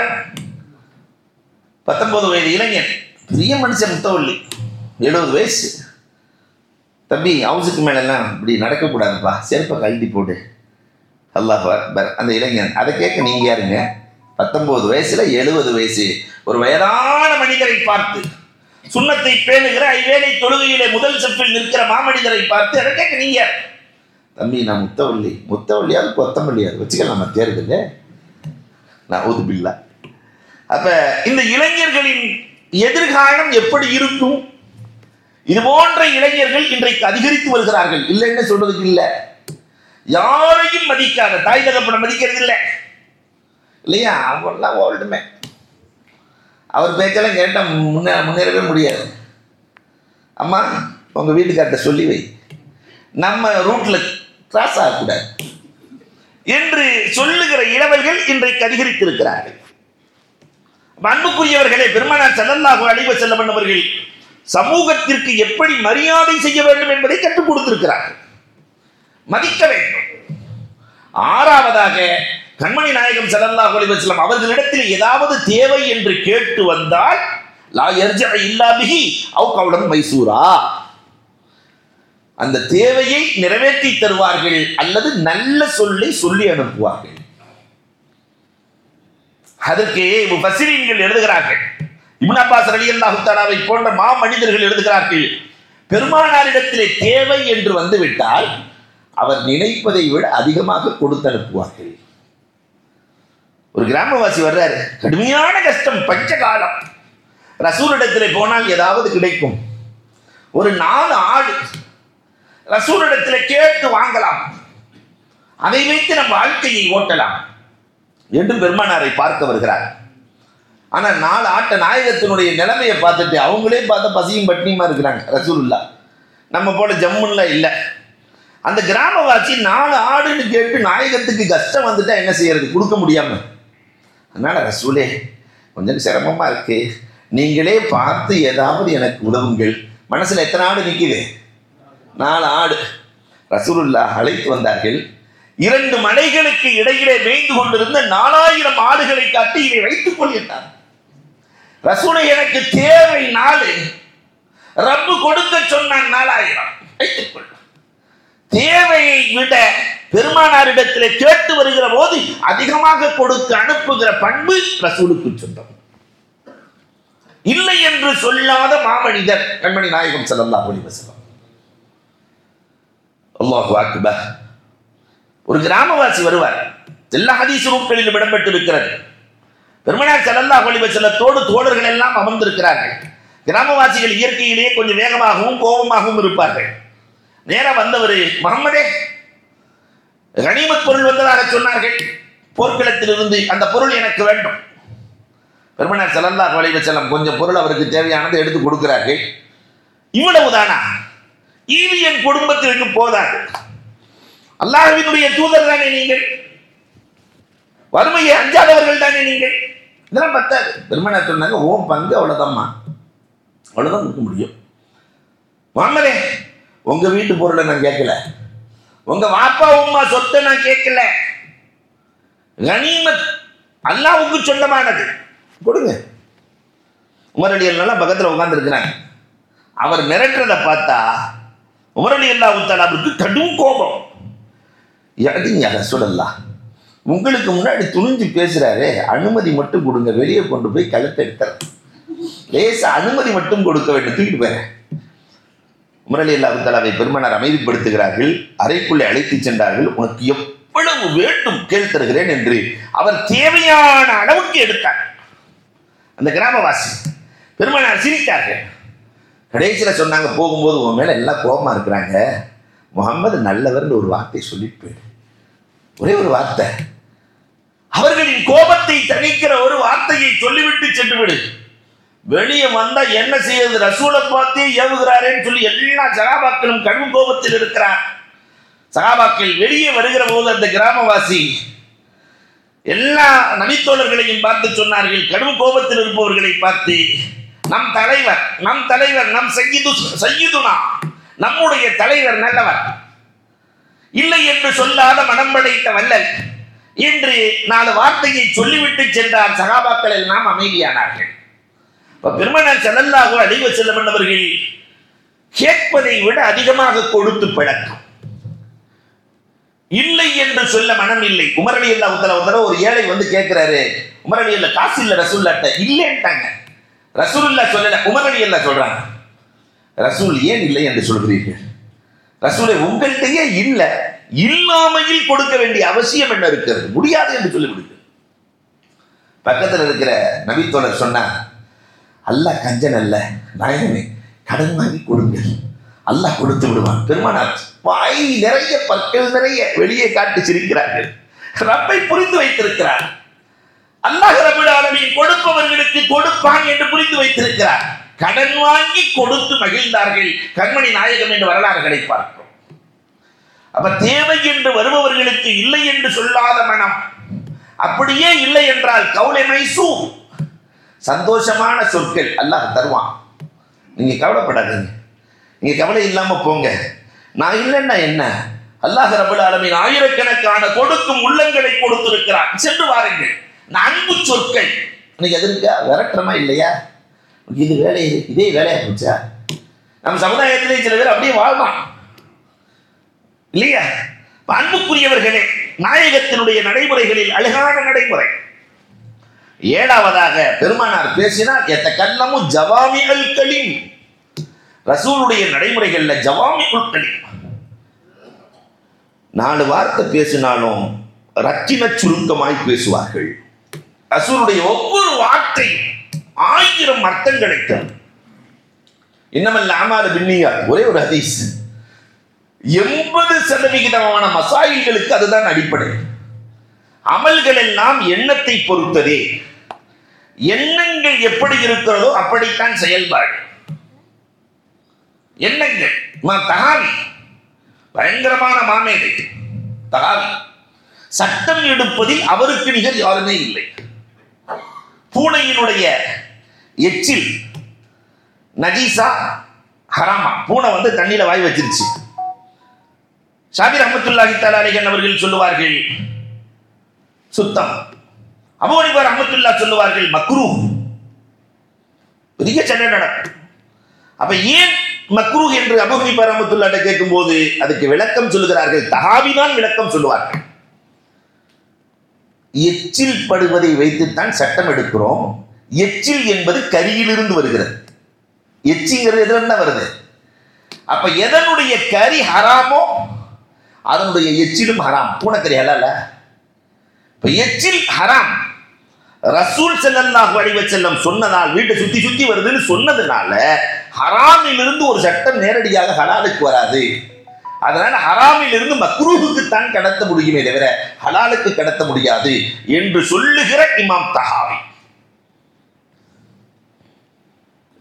பத்தொன்பது வயது இளைஞன். பெரிய மனுஷன் முத்தவள்ளி எழுபது வயசு. தம்பி ஹவுஸுக்கு மேலெல்லாம் இப்படி நடக்கக்கூடாதுப்பா. செருப்பை கழட்டி போட்டு அல்லாஹ் அக்பர். அந்த இளைஞன். அதை கேட்க நீங்கள் யாருங்க? பத்தொன்பது வயசுல எழுபது வயசு. ஒரு வயதான மனிதரை பார்த்து சுண்ணத்தை பேணுகிற ஐவேளை தொழுகையிலே முதல் செப்பில் நிற்கிற மாமனிதரை பார்த்து அதை கேட்க நீங்க தம்பி நான் முத்தவள்ளி முத்தவள்ளியாவது கொத்தமல்லியாவது? வச்சுக்கலாம் நம்ம தேர்தல் நான் ஊதுபில்லா அப்ப இந்த இளைஞர்களின் எதிர்காலம் எப்படி இருக்கும்? இது போன்ற இளைஞர்கள் இன்றைக்கு அதிகரித்து வருகிறார்கள். இல்லைன்னு சொல்றதுக்கு இல்லை. யாரையும் மதிக்காத தாய் தகப்பனை மதிக்கிறது இல்லை. இல்லையா? அவங்களாம் ஓல்டுமே அவர் பேச்செல்லாம் கேட்டால் முன்னே முன்னேறவே முடியாது. அம்மா உங்கள் வீட்டுக்கார்ட்ட சொல்லி வை. நம்ம ரூட்டில் கிராஸ் ஆகக்கூடாது. என்று சொல்லுகிற இளவல்கள் இன்றைக்கு அதிகரித்திருக்கிறார்கள். அன்புக்குரியவர்களே பெருமனார் செல்லல்லாஹு அழிவு செல்லம் அவர்கள் சமூகத்திற்கு எப்படி மரியாதை செய்ய வேண்டும் என்பதை கற்றுக் கொடுத்திருக்கிறார்கள். மதிக்க வேண்டும். ஆறாவதாக கண்மணி நாயகம் ஸல்லல்லாஹு அலைஹி வஸல்லம் அவர்களிடத்தில் ஏதாவது தேவை என்று கேட்டு வந்தால் லா யர்ஜஅ இல்லா பிஹி மைசூரா. அந்த தேவையை நிறைவேற்றி தருவார்கள் அல்லது நல்ல சொல்லை சொல்லி அனுப்புவார்கள். அதற்கு முஃபஸ்ஸிரீன்கள் எழுதுகிறார்கள். இப்னு அப்பாஸ் ரலியல்லாஹு தஆலாவை போன்ற மா மனிதர்கள் எழுதுகிறார்கள் பெருமானாரிடத்திலே தேவை என்று வந்துவிட்டால் அவர் நினைப்பதை விட அதிகமாக கொடுத்து அனுப்புவார்கள். ஒரு கிராமவாசி வர்றாரு கடுமையான கஷ்டம் பஞ்ச காலம் ரசூலிடத்தில் போனால் ஏதாவது கிடைக்கும். ஒரு நாலு ஆடு ரசூலிடத்தில் கேட்டு வாங்கலாம். அதை வைத்து நம் வாழ்க்கையை ஓட்டலாம். என்று பெருமானாரை பார்க்க வருகிறார். ஆனால் நாலு ஆட்ட நாயகத்தினுடைய நிலைமையை பார்த்துட்டு அவங்களே பார்த்து பசியும் பட்டினியுமா இருக்கிறாங்க ரசூலுல்லா நம்ம போல ஜம்முன்ல இல்லை. அந்த கிராமவாசி நாலு ஆடுன்னு கேட்டு நாயகத்துக்கு கஷ்டம் வந்துட்டா என்ன செய்யறது? கொடுக்க முடியாம. அதனால ரசூலே கொஞ்சம் சிரமமா இருக்கு. நீங்களே பார்த்து ஏதாவது எனக்கு உதவுங்கள். மனசுல எத்தனை ஆடு நிக்குது? நாலு ஆடு ரசூலுல்லா அழைத்து வந்தார்கள். இரண்டு மலைகளுக்கு இடையிலே மேய்ந்து கொண்டிருந்த நாலாயிரம் ஆடுகளை காட்டி இதை வைத்துக் கொள்கின்றார். ரசூலை எனக்கு தேவை நாலு. ரப்பு கொடுக்க சொன்னான் நாலாயிரம். வைத்துக் தேவையை விட பெருமானாரிடத்தில் கேட்டு வருகிற போது அதிகமாக கொடுத்து அனுப்புகிற பண்பு ரசூலுக்கு சொந்தம். இல்லை என்று சொல்லாத மாமனிதர் கண்மணி நாயகம் செல்லல்லா அலைஹி அல்லாஹு அக்பர். ஒரு கிராமவாசி வருவார். எல்லா ஹதீஸ் இடம்பெற்று இடம்பெற்றிருக்கிறது. பெருமனார் ஸல்லல்லாஹு அலைஹி தோடு தோழர்கள் எல்லாம் அமர்ந்திருக்கிறார்கள். கிராமவாசிகள் இயற்கையிலேயே கொஞ்சம் வேகமாகவும் கோபமாகவும் இருப்பார்கள். நேராக வந்தவர் முகம்மதே கனிமத் பொருள் வந்ததாக சொன்னார்கள். போர்க்களத்திலிருந்து அந்த பொருள் எனக்கு வேண்டும். பெருமனார் செல்லல்லா ஒளிவ செல்லம் கொஞ்சம் பொருள் அவருக்கு தேவையானதை எடுத்து கொடுக்கிறார்கள். இவ்வளவுதானா? ஈவி என் குடும்பத்திற்கு போதாது. அல்லாஹ்வினுடைய தூதர் தானே நீங்கள்? வறுமையை அஞ்சாதவர்கள் தானே நீங்கள்? இதெல்லாம் பத்தாது. திருமண சொன்னாங்க ஓ பங்கு அவ்வளோதாம்மா அவ்வளோதான் கொடுக்க முடியும். மாமரே உங்க வீட்டு பொருளை நான் கேட்கல. உங்க வாப்பா உம்மா சொத்தை நான் கேட்கல. கனிமத் அல்லாவுக்கு சொந்தமானது. கொடுங்க. உமரடியல்லாம் பக்கத்தில் உட்காந்துருக்கிறாங்க அவர் மிரட்டுறதை பார்த்தா உமரலி அல்லா உத்தால் அவருக்கு கடும் கோபம். சொல்லலாம் உங்களுக்கு முன்னாடி துணிஞ்சு பேசுறாரு அனுமதி மட்டும் கொடுங்க வெளியே கொண்டு போய் கழுத்தை எடுத்துறேன். லேச அனுமதி மட்டும் கொடுக்க வேண்டும் தூக்கிட்டு போயிறேன் உமரலி அல்லாஹாலாவை பெருமனார் அமைதிப்படுத்துகிறார்கள் அறைக்குள்ளே அழைத்து சென்றார்கள். உனக்கு எவ்வளவு வேண்டும் கேள் தருகிறேன் என்று அவர் தேவையான அளவுக்கு எடுத்தார். அந்த கிராமவாசி பெருமனார் சிரித்தார்கள். கடைசியில் சொன்னாங்க போகும்போது உன் மேலே எல்லாம் கோபமா இருக்கிறாங்க. முகம்மது நல்லவர்னு ஒரு வார்த்தை சொல்லிட்டு போயிடு ஒரே ஒரு வார்த்தை. அவர்களின் கோபத்தை தணிக்கிற ஒரு வார்த்தையை சொல்லிவிட்டு சென்று விடு. வெளியே வந்தா என்ன செய்யறது ரசூலை பார்த்தே ஏவுகிறாரேன்னு சொல்லி எல்லா சகாபாக்களும் கடும் கோபத்தில் இருக்கிறார். சகாபாக்கள் வெளியே வருகிற போது அந்த கிராமவாசி எல்லா நபித்தோழர்களையும் பார்த்து சொன்னார்கள். கடும் கோபத்தில் இருப்பவர்களை பார்த்து நம் தலைவர் நம் தலைவர் நம் செய்யுது செய்யுதுனா நம்முடைய தலைவர் நல்லவர். இல்லை என்று சொல்லாத மனம் படைத்த வல்லல் என்று நாலு வார்த்தையை சொல்லிவிட்டு சென்றார் சகாபாக்கள் எல்லாம் அமைதியானார்கள். இப்ப பெருமனார் செல்லல்லாக அழிவு செல்லம் அவர்கள் கேட்பதை விட அதிகமாக கொடுத்து பழக்கம். இல்லை என்று சொல்ல மனம் இல்லை. உமரடி இல்லா உத்தரவு ஒரு ஏழை வந்து கேட்கிறாரு உமரடி இல்ல காசு இல்ல ரசூல்லாட்ட இல்லைன்ட்டாங்க. ரசூலுல்லா சொல்லல உமரடி அல்லா சொல்றாங்க. ரசூல் ஏன் இல்லை என்று சொல்கிறீர்கள்? ரசூலை உங்கள்கிட்டயே இல்லை இல்லாமையில் கொடுக்க வேண்டிய அவசியம் என்ன இருக்கிறது? முடியாது என்று சொல்லிவிடுங்க பக்கத்தில் இருக்கிற நபித்தோழர் சொன்னா அல்ல கஞ்சன் அல்ல நாயகமே கடன் வாங்கி கொடுங்கள். அல்லாஹ் கொடுத்து விடுவான். பெருமானார் வாய் நிறைய பற்கள் நிறைய வெளியே காட்டி சிரிக்கிறார்கள் ரப்பை புரிந்து வைத்திருக்கிறார். அல்லாஹ் ரபுல் ஆலமீன் கொடுப்பவர்களுக்கு கொடுப்பான் என்று புரிந்து வைத்திருக்கிறார். கடன் வாங்கி கொடுத்து மகிழ்ந்தார்கள். கண்மணி நாயகம் என்று வரலாறுகளை பார்க்கிறோம். அப்ப தேவை என்று வருபவர்களுக்கு இல்லை என்று சொல்லாத மனம். அப்படியே இல்லை என்றால் கவுலை மைசூ சந்தோஷமான சொற்கள் அல்லாஹ் தருவான். நீங்க கவலைப்படாதீங்க. நீங்க கவலை இல்லாம போங்க. நான் இல்லைன்னா என்ன? அல்லாஹ் ரபுல் ஆலமின் ஆயிரக்கணக்கான கொடுக்கும் உள்ளங்களை கொடுத்திருக்கிறான் சென்று வாருங்கள். அன்பு சொற்கள். இன்னைக்கு எதிர்க்கா விரட்டுறமா இல்லையா? இது வேலை இதே வேலையா போச்சா? நம்ம சமுதாயத்திலே சில பேர் அப்படியே வாழ்வான் இல்லையா? அன்புக்குரியவர்களே நாயகத்தினுடைய நடைமுறைகளில் அழகான நடைமுறை. ஏழாவதாக பெருமானார் பேசினார் எத்த கல்லமும் ஜவாமி அல் கலீம். ரசூலுடைய நடைமுறைகள்ல ஜவாமி அல் கலீம். நாலு வார்த்தை பேசினாலும் ரத்தின சுருக்கமாய் பேசுவார்கள். ரசூலுடைய ஒவ்வொரு வார்த்தையும் ஆயிரம் அர்த்தம் தரும். இன்னமல்ல ஆமாறு பின்னியா ஒரே ஒரு ஹதீஸ். எண்பது சதவிகிதமான மசாயில்களுக்கு அதுதான் அடிப்படை. அமல்கள் எல்லாம் எண்ணத்தை பொறுத்ததே. எண்ணங்கள் எப்படி இருக்கிறதோ அப்படித்தான் செயல்பாடு எண்ணங்கள். மா- தகாவி. பயங்கரமான மாமேதை. தகாவி. சட்டம் எடுப்பதில் அவருக்கு நிகர் யாருமே இல்லை. பூனையினுடைய எச்சில் நஜீசா ஹராமா. பூனை வந்து தண்ணியில வாய் வச்சிருச்சு. ஷாபிர் அஹமத்துல்லாஹி தலாலிகன் அவர்கள் சொல்லுவார்கள் சுத்தம். அபோனிபர் அஹமத்துல்லா சொல்லுவார்கள் மக்ரூ பெரிய சண்டை நடக்கும். அப்ப ஏன் மக்ரூ என்று அபுஹனிபர் அஹமத்துல்லாட்ட கேட்கும்போது அதுக்கு விளக்கம் சொல்லுகிறார்கள் தகாவிதான் விளக்கம் சொல்லுவார்கள். எச்சில் படுவதை வைத்துத்தான் சட்டம் எடுக்கிறோம். எச்சில் என்பது கரியிலிருந்து வருகிறது. எச்சிங்கிறது எதுல என்ன வருது? அப்ப எதனுடைய கறி ஹராமோ அதனுடைய எச்சிலும் ஹராம். பூனைக்கறி ஹலால. இப்ப எச்சில் ஹராம். ரசூல் ஸல்லல்லாஹு வடிவ செல்லம் சொன்னதால் வீட்டை சுத்தி சுத்தி வருதுன்னு சொன்னதுனால ஹராமிலிருந்து ஒரு சட்டம் நேரடியாக ஹலாலுக்கு வராது. அதனால ஹராமில் இருந்து மக்ரூஹுக்கு தான் கடத்த முடியுமே தவிர ஹலாலுக்கு கடத்த முடியாது என்று சொல்லுகிற இமாம் தஹாவி.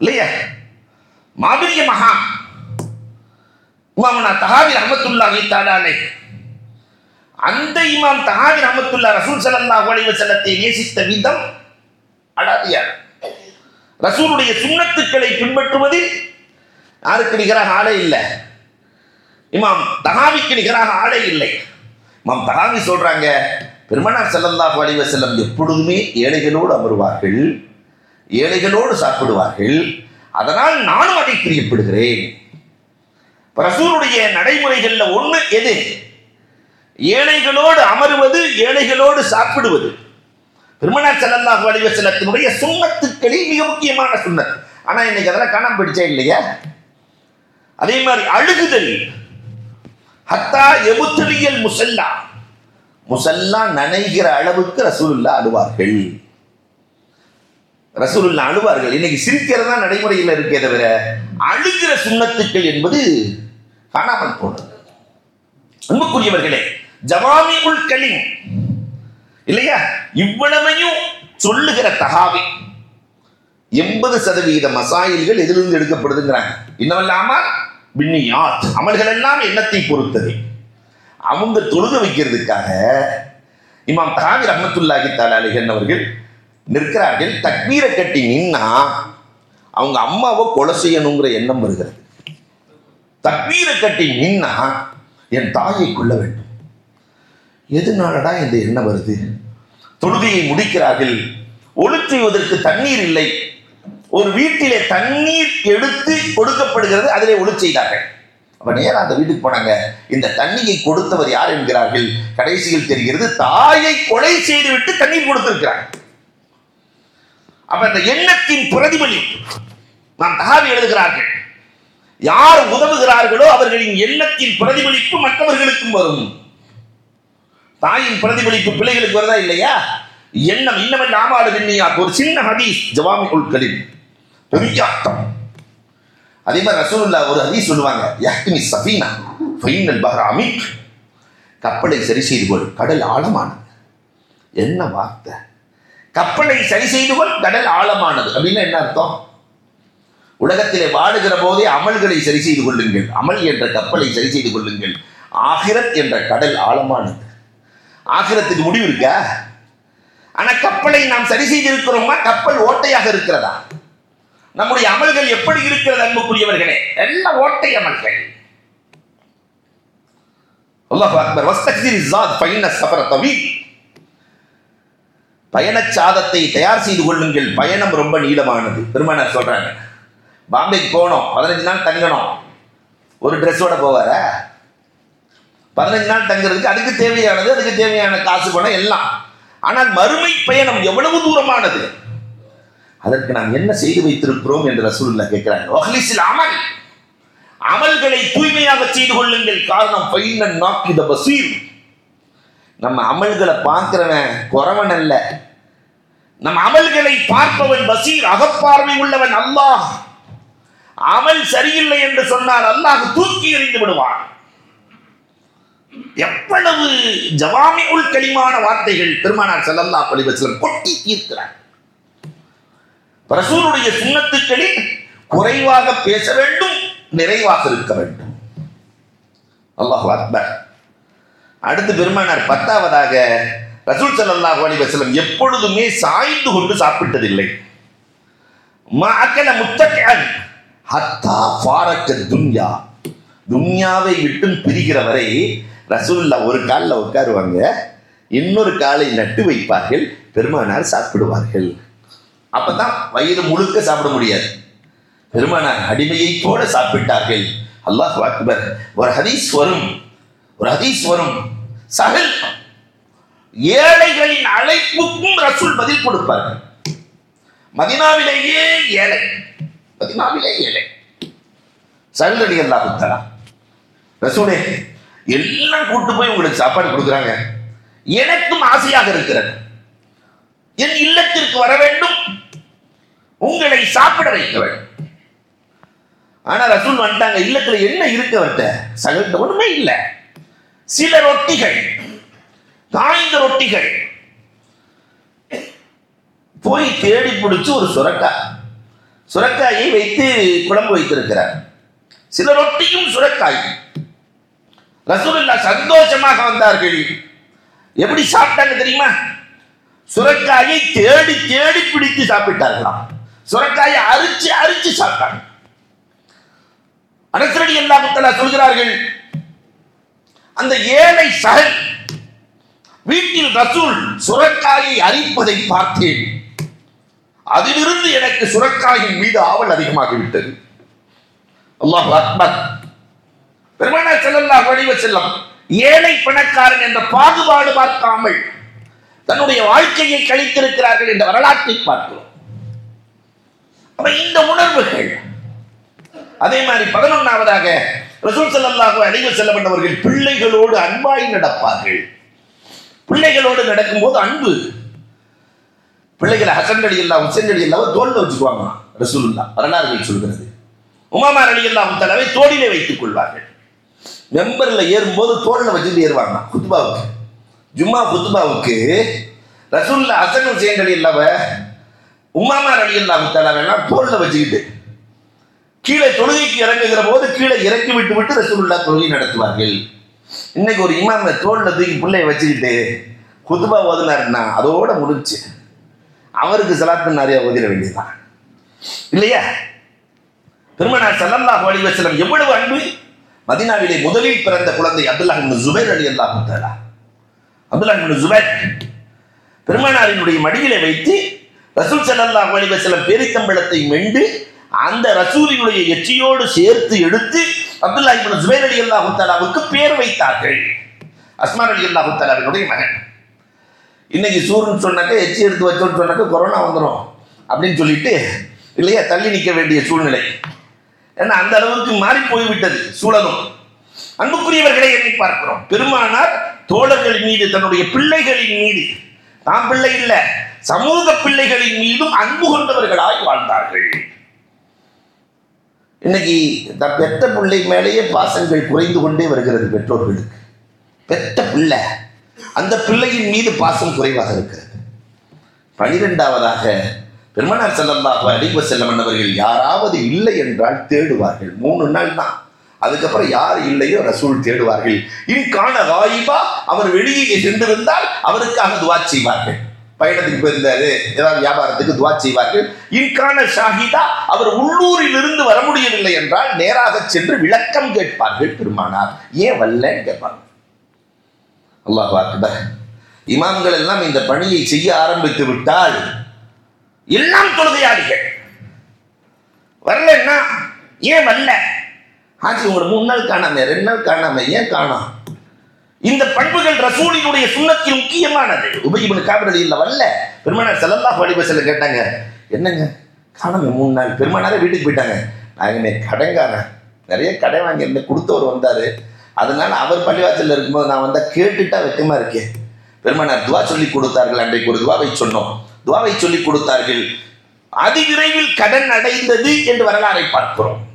இல்லையா? மாபிரிய மகா. இமாமுனா தஹாவி ரஹமத்துல்லாஹி தஆலாலை அந்த இமாம் தஹாவி ரஹமத்துல்லா ரசூல் சலல்லா அலைஹி செல்லத்தை நேசித்த விதம் அடாதியார் ரசூலுடைய சுண்ணத்துக்களை பின்பற்றுவதில் யாருக்கு நிகராக ஆளே இல்லை. இமாம் தகாவிக்கு நிகராக ஆளே இல்லை. இமாம் தகாவி சொல்றாங்க பெருமனார் ஸல்லல்லாஹு அலைஹி செல்லம் எப்பொழுதுமே ஏழைகளோடு அமருவார்கள் ஏழைகளோடு சாப்பிடுவார்கள். அதனால் நானும் அதை பிரியப்படுகிறேன். ரசூருடைய நடைமுறைகளில் ஒன்று எது? ஏழைகளோடு அமருவது ஏழைகளோடு சாப்பிடுவது. பெருமனார் ஸல்லல்லாஹு அலைஹி செல்லத்தினுடைய சுண்ணத்துக்களில் மிக முக்கியமான சுண்ணத். ஆனால் இன்னைக்கு அதெல்லாம் காணாம பிடிச்சே இல்லையா? அதே மாதிரி அழுகுதல். ஹத்தா எபுத்தலியல் முசல்லா. முசல்லா நனைகிற அளவுக்கு ரசூலுல்லா அழுவார்கள். ரசூலுல்லா அழுவார்கள். இன்னைக்கு சிரிக்கிறதா நடைமுறையில் இருக்கே தவிர அழுகிற சுண்ணத்துக்கள் என்பது காணாமல் போனது. அன்புக்குரியவர்களே ஜவாமி உல் கலிம். இல்லையா? இவ்வளவையும் சொல்லுகிற தகாவி. எண்பது சதவீத மசாயில்கள் எதிலிருந்து எடுக்கப்படுதுங்கிறாங்க. இன்னமல்லாம பின்னியாத். அமல்கள் எல்லாம் எண்ணத்தை பொறுத்தது? அவங்க தொழுது வைக்கிறதுக்காக இமாம் தகாவி ரஹமத்துல்லாஹி தாலாலிகன் அவர்கள் நிற்கிறார்கள். தக்மீரை கட்டி நின்னா அவங்க அம்மாவை கொலை செய்யணுங்கிற எண்ணம் வருகிறது. தக்மீரை கட்டி நின்னா என் தாயை கொள்ள வேண்டும். எதனாலடா இந்த எண்ணம் வருது? தொழுகையை முடிக்கிறார்கள். ஒளி செய்வதற்கு தண்ணீர் இல்லை. ஒரு வீட்டிலே தண்ணீர் எடுத்து கொடுக்கப்படுகிறது அதிலே ஒளி செய்தார்கள். அப்ப நேரா அந்த வீட்டுக்கு போனாங்க. இந்த தண்ணியை கொடுத்தவர் யார் என்கிறார்கள்? கடைசியில் தெரிகிறது தாயை கொலை செய்துவிட்டு தண்ணீர் கொடுத்திருக்கிறார். அப்ப அந்த எண்ணத்தின் பிரதிபலிப்பு நாம் தகாவி எழுதுகிறார்கள். யார் உதவுகிறார்களோ அவர்களின் எண்ணத்தின் பிரதிபலிப்பு மற்றவர்களுக்கும் வரும். தாயின் பிரதிபலிப்பு பிள்ளைகளுக்கு வருதா இல்லையா? எண்ணம் இன்னமல் நாமாடு ஒரு சின்ன ஹதீஸ் ஜவாமி உள்களில் பெரிய அர்த்தம் அதே மாதிரி ரசூல்லா ஒரு ஹதீஸ் சொல்லுவாங்க யஹ்மி சஃபீனா ஃபைனல் பஹ்ர அமீக். கப்பலை சரி செய்து கொள் கடல் ஆழமானது. என்ன வார்த்தை? கப்பலை சரி செய்து கொள் கடல் ஆழமானது. அப்படின்னு என்ன அர்த்தம்? உலகத்திலே வாடுகிற போதே அமல்களை சரி செய்து கொள்ளுங்கள். அமல் என்ற கப்பலை சரி செய்து கொள்ளுங்கள். ஆகிரத் என்ற கடல் ஆழமானது. ஆகிரத்துக்கு முடிவு இருக்கா? ஆனால் கப்பலை நாம் சரி செய்திருக்கிறோமா? கப்பல் ஓட்டையாக இருக்கிறதா? நம்முடைய அமல்கள் எப்படி இருக்கிறது அன்புக்குரியவர்களே? எல்லாம் ஓட்டை அமல்கள். அல்லாஹ் அக்பர் வஸ்தக்திர் இஸ்ஸாத் ஃபைன சஃபர தவீல் பயணச் சாதத்தை தயார் செய்து கொள்ளுங்கள். பயணம் ரொம்ப நீளமானது. பெருமானார் சொல்றாங்க பாம்பேக்கு போகணும். பதினஞ்சு நாள் தங்கணும். ஒரு ட்ரெஸ்ஸோட போவார? பதினஞ்சு நாள் தங்குறதுக்கு அதுக்கு தேவையானது அதுக்கு தேவையான காசு பணம் எல்லாம். ஆனால் மறுமை பயணம் எவ்வளவு தூரமானது? அதற்கு நாம் என்ன செய்து வைத்திருக்கிறோம் என்று ரசூலுல்லா கேட்கிறாங்க. அமல். அமல்களை தூய்மையாக செய்து கொள்ளுங்கள். காரணம் ஃபைனன் நாக்கி த பசீர். நம்ம அமல்களை பார்க்கிறவன் குறவன் அல்ல. நம் அமல்களை பார்ப்பவன் பசீர் அகப்பார்வை உள்ளவன் அல்லாஹ். அமல் சரியில்லை என்று சொன்னால் அல்லாஹ் தூக்கி எறிந்து விடுவான். எவ்வளவு ஜவாமி உள் களிமான வார்த்தைகள் பெருமானார் செல்லல்லா பழிவச்சலம் கொட்டி தீர்க்கிறார். ரசூலுடைய சுண்ணத்துக்களில் குறைவாக பேச வேண்டும் நிறைவாக இருக்க வேண்டும். அல்லாஹ் அக்பர். அடுத்து பெருமானார் பத்தாவதாக ரசூல் ஸல்லல்லாஹு அலி வசலம் எப்பொழுதுமே சாய்ந்து கொண்டு சாப்பிட்டதில்லை. மாக்கல முத்தகன் ஹத்தா ஃபாரக்க துன்யா. துன்யாவை விட்டும் பிரிகிற வரை ரசூலுல்லா ஒரு காலில் உட்காருவாங்க இன்னொரு காலை நட்டு வைப்பார்கள் பெருமானார் சாப்பிடுவார்கள். அப்பதான் வயிறு முழுக்க சாப்பிட முடியாது. பெருமானார் அடிமையை போல சாப்பிட்டார்கள். அல்லாஹ் அக்பர். ஒரு ஹதீஸ் வரும். ஒரு ஹதீஸ் வரும். சகல் ஏழைகளின் அழைப்புக்கும் ரசூல் பதில் கொடுப்பார்கள். மதினாவிலேயே ஏழை. மதினாவிலே ஏழை. சல்லடி அல்லா தலா ரசூலே எல்லாம் கூட்டு போய் உங்களுக்கு சாப்பாடு கொடுக்குறாங்க. எனக்கும் ஆசையாக இருக்கிறது. என் இல்லத்திற்கு வர வேண்டும். உங்களை சாப்பிட வைக்க வேண்டும். ஆனா ரசூல் வந்துட்டாங்க இல்லத்துல என்ன இருக்க வட்ட சகல்கிட்ட ஒண்ணுமே இல்லை. சில ரொட்டிகள் காய்ந்த ரொட்டிகள் போய் தேடி பிடிச்சு ஒரு சுரக்காய். சுரக்காயை வைத்து குழம்பு வைத்திருக்கிறார். சில ரொட்டியும் சுரக்காய். ரசூலுல்லா சந்தோஷமாக வந்தார்கள். எப்படி சாப்பிட்டாங்க தெரியுமா? சுரக்காயை தேடி தேடி பிடித்து சாப்பிட்டார்களாம். சுரக்காயை அரிச்சு அரிச்சு சாப்பிட்டாங்க. அனசரடி அல்லாஹ் சொல்கிறார்கள் அந்த ஏழை சகல் வீட்டில் ரசூல் சுரக்காயை அரிப்பதை பார்த்தேன். அதிலிருந்து எனக்கு சுரக்காயின் மீது ஆவல் அதிகமாகிவிட்டது. அல்லாஹ் அக்பர். பெருமானார் செல்லல்லா வடிவ செல்லம் ஏழை பணக்காரன் என்ற பாகுபாடு பார்க்காமல் தன்னுடைய வாழ்க்கையை கழித்திருக்கிறார்கள் என்ற வரலாற்றை பார்க்கிறோம். அப்ப இந்த உணர்வுகள் அதே மாதிரி பதினொன்னாவதாக ரசூல் ஸல்லல்லாஹு அலைஹி செல்லப்பட்டவர்கள் பிள்ளைகளோடு அன்பாய் நடப்பார்கள். பிள்ளைகளோடு நடக்கும்போது அன்பு. பிள்ளைகளை ஹசன் அடி அல்லா ஹுசைன் அலி அல்லாவை தோல்ல வச்சுக்குவாங்க ரசூலுல்லா வரலாறுகள் சொல்கிறது. உமாமார் அலி அல்லா முத்தலாவை தோளிலே வைத்துக் கொள்வார்கள். மெம்பரில் ஏறும்போது தோல்ல வச்சுட்டு ஏறுவாங்க குத்துபாவுக்கு. ஜும்மா குத்துபாவுக்கு ரசூல்ல அசன் ஹுசைன் அலி இல்லாம உமாமார் அலி இல்லாம முத்தலாவெல்லாம் தோல்ல வச்சுக்கிட்டு கீழே தொழுகைக்கு இறங்குகிற போது கீழே இறக்கி விட்டு விட்டு ரசூல்லா தொழுகை நடத்துவார்கள். இன்னைக்கு ஒரு இமாம தோல்ல தூக்கி பிள்ளைய வச்சுக்கிட்டு குத்துபா ஓதினாருன்னா அதோட முடிஞ்சு. அவருக்கு சலாத்து நிறைய ஓதிட வேண்டியதுதான். இல்லையா? பெருமனார் ஸல்லல்லாஹு அலைஹி வஸல்லம் எவ்வளவு அன்பு? மதினாவிலே முதலில் பிறந்த குழந்தை அப்துல்லாஹ் இப்னு ஜுபைர் ரலியல்லாஹு தஆலா. இப்னு ஜுபைர் பெருமானாரினுடைய மடியிலே வைத்து ரசூல் ஸல்லல்லாஹு அலைஹி வஸல்லம் பேரித்தம்பழத்தை மெண்டு அந்த ரசூலினுடைய எச்சியோடு சேர்த்து எடுத்து அப்துல்லா இப்னு ஜுபைர் அலி அல்லாஹு தஆலாவுக்கு பேர் வைத்தார்கள். அஸ்மான் அலி அல்லாஹு தஆலாவினுடைய மகன். இன்னைக்கு சூர்னு சொன்னாக்க எச்சி எடுத்து வச்சோன்னு சொன்னாக்க கொரோனா வந்துடும் அப்படின்னு சொல்லிட்டு இல்லையா தள்ளி நிற்க வேண்டிய சூழ்நிலை. ஏன்னா அந்த அளவுக்கு மாறி போய்விட்டது சூழலும். அன்புக்குரியவர்களை எண்ணி பார்க்கிறோம். பெருமானார் தோழர்கள் மீது தன்னுடைய பிள்ளைகளின் மீது தாம் பிள்ளை இல்ல சமூக பிள்ளைகளின் மீதும் அன்பு கொண்டவர்களாய் வாழ்ந்தார்கள். இன்னைக்கு இந்த பெத்த பிள்ளை மேலேயே பாசங்கள் குறைந்து கொண்டே வருகிறது பெற்றோர்களுக்கு. பெத்த பிள்ளை அந்த பிள்ளையின் மீது பாசம் குறைவாக இருக்கிறது. பனிரெண்டாவதாக பெருமனார் செல்லல்லாஹு அடிவ செல்லம் அவர்கள் யாராவது இல்லை என்றால் தேடுவார்கள். மூணு நாள் தான் அதுக்கப்புறம் யார் இல்லையோ ரசூல் தேடுவார்கள். இன்கான ராயிபா அவர் வெளியே சென்றிருந்தால் அவருக்காக துவா செய்வார்கள். பயணத்துக்கு போயிருந்தாரு ஏதாவது வியாபாரத்துக்கு துவா செய்வார்கள். இன்கான ஷாஹிதா அவர் உள்ளூரில் இருந்து வர முடியவில்லை என்றால் நேராக சென்று விளக்கம் கேட்பார்கள் பெருமானார். ஏன் வரலன்னு கேட்பாங்க. அல்லாஹ் அக்பர். இமாம்கள் எல்லாம் இந்த பணியை செய்ய ஆரம்பித்து விட்டால் எல்லாம் தொழுகையாளிகள். வரலன்னா ஏன் வரல? ஆச்சு உங்களை மூணு நாள் காணாம ரெண்டு நாள் காணாம ஏன் காணாம்? இந்த பண்புகள் ரசூலினுடைய சுண்ணத்தில் முக்கியமானது. உபயிபன் காபிரதி இல்லை வரல. பெருமனார் செல்லல்லா அலைஹி கேட்டாங்க என்னங்க? காணாம மூணு நாள். பெருமானாரே வீட்டுக்கு போயிட்டாங்க. நாங்க கடைங்காரன் நிறைய கடை வாங்கியிருந்தேன் கொடுத்தவர் வந்தார். அதனால அவர் பள்ளிவாசலில் இருக்கும்போது நான் வந்தால் கேட்டுட்டா வெக்கமாக இருக்கேன் பெருமானார் துவா சொல்லி கொடுத்தார்கள். அன்றைக்கு ஒரு துவாவை சொன்னோம். துவாவை சொல்லி கொடுத்தார்கள். அதிவிரைவில் கடன் அடைந்தது என்று வரலாறை பார்க்கிறோம்.